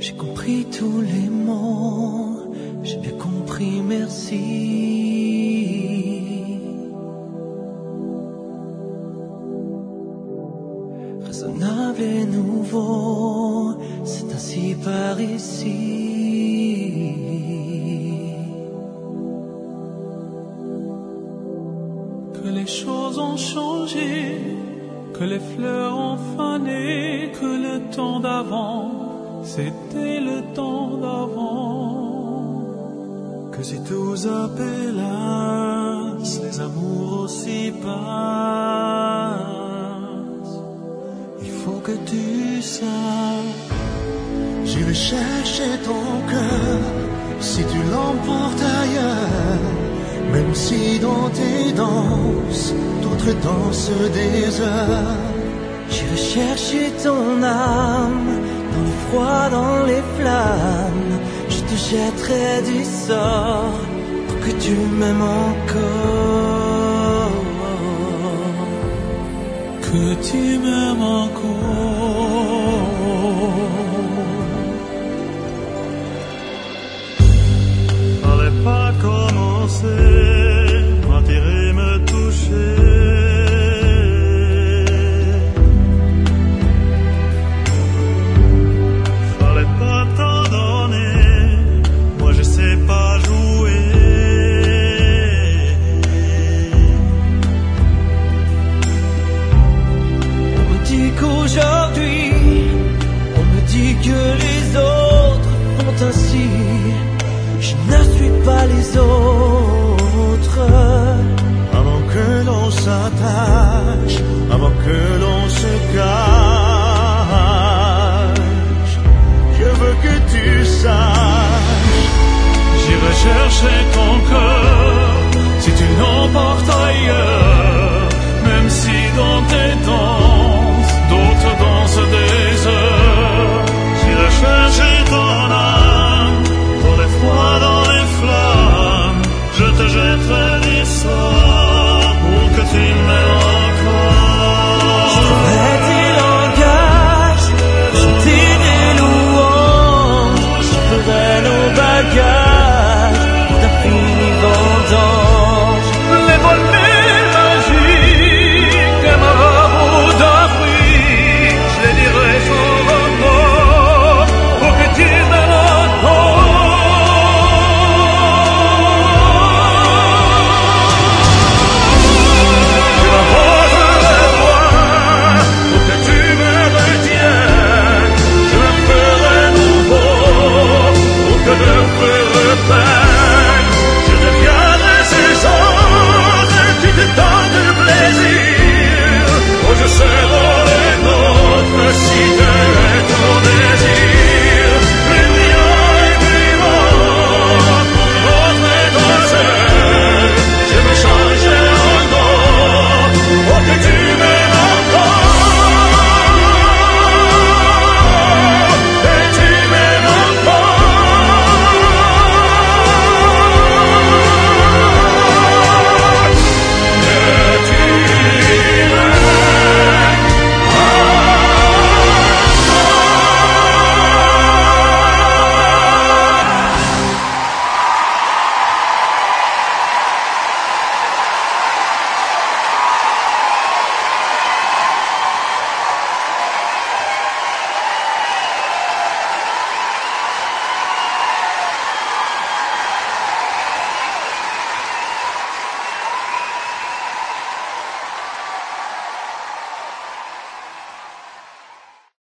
J'ai compris tous les mots, j'ai bien compris, merci. Raisonnable et nouveau, c'est ainsi par ici. Que les choses ont changé, que les fleurs ont fané, que le temps d'avant, c'était le temps d'avant. Que si tous appelassent, les amours aussi passent. Il faut que tu saches, j'irai chercher ton cœur si tu l'emportes ailleurs. Même si dans tes danses, d'autres dansent des heures. J'irai chercher ton âme froid, dans les flammes. Je te jetterai du sort pour que tu m'aimes encore. Que tu m'aimes encore. opdracht will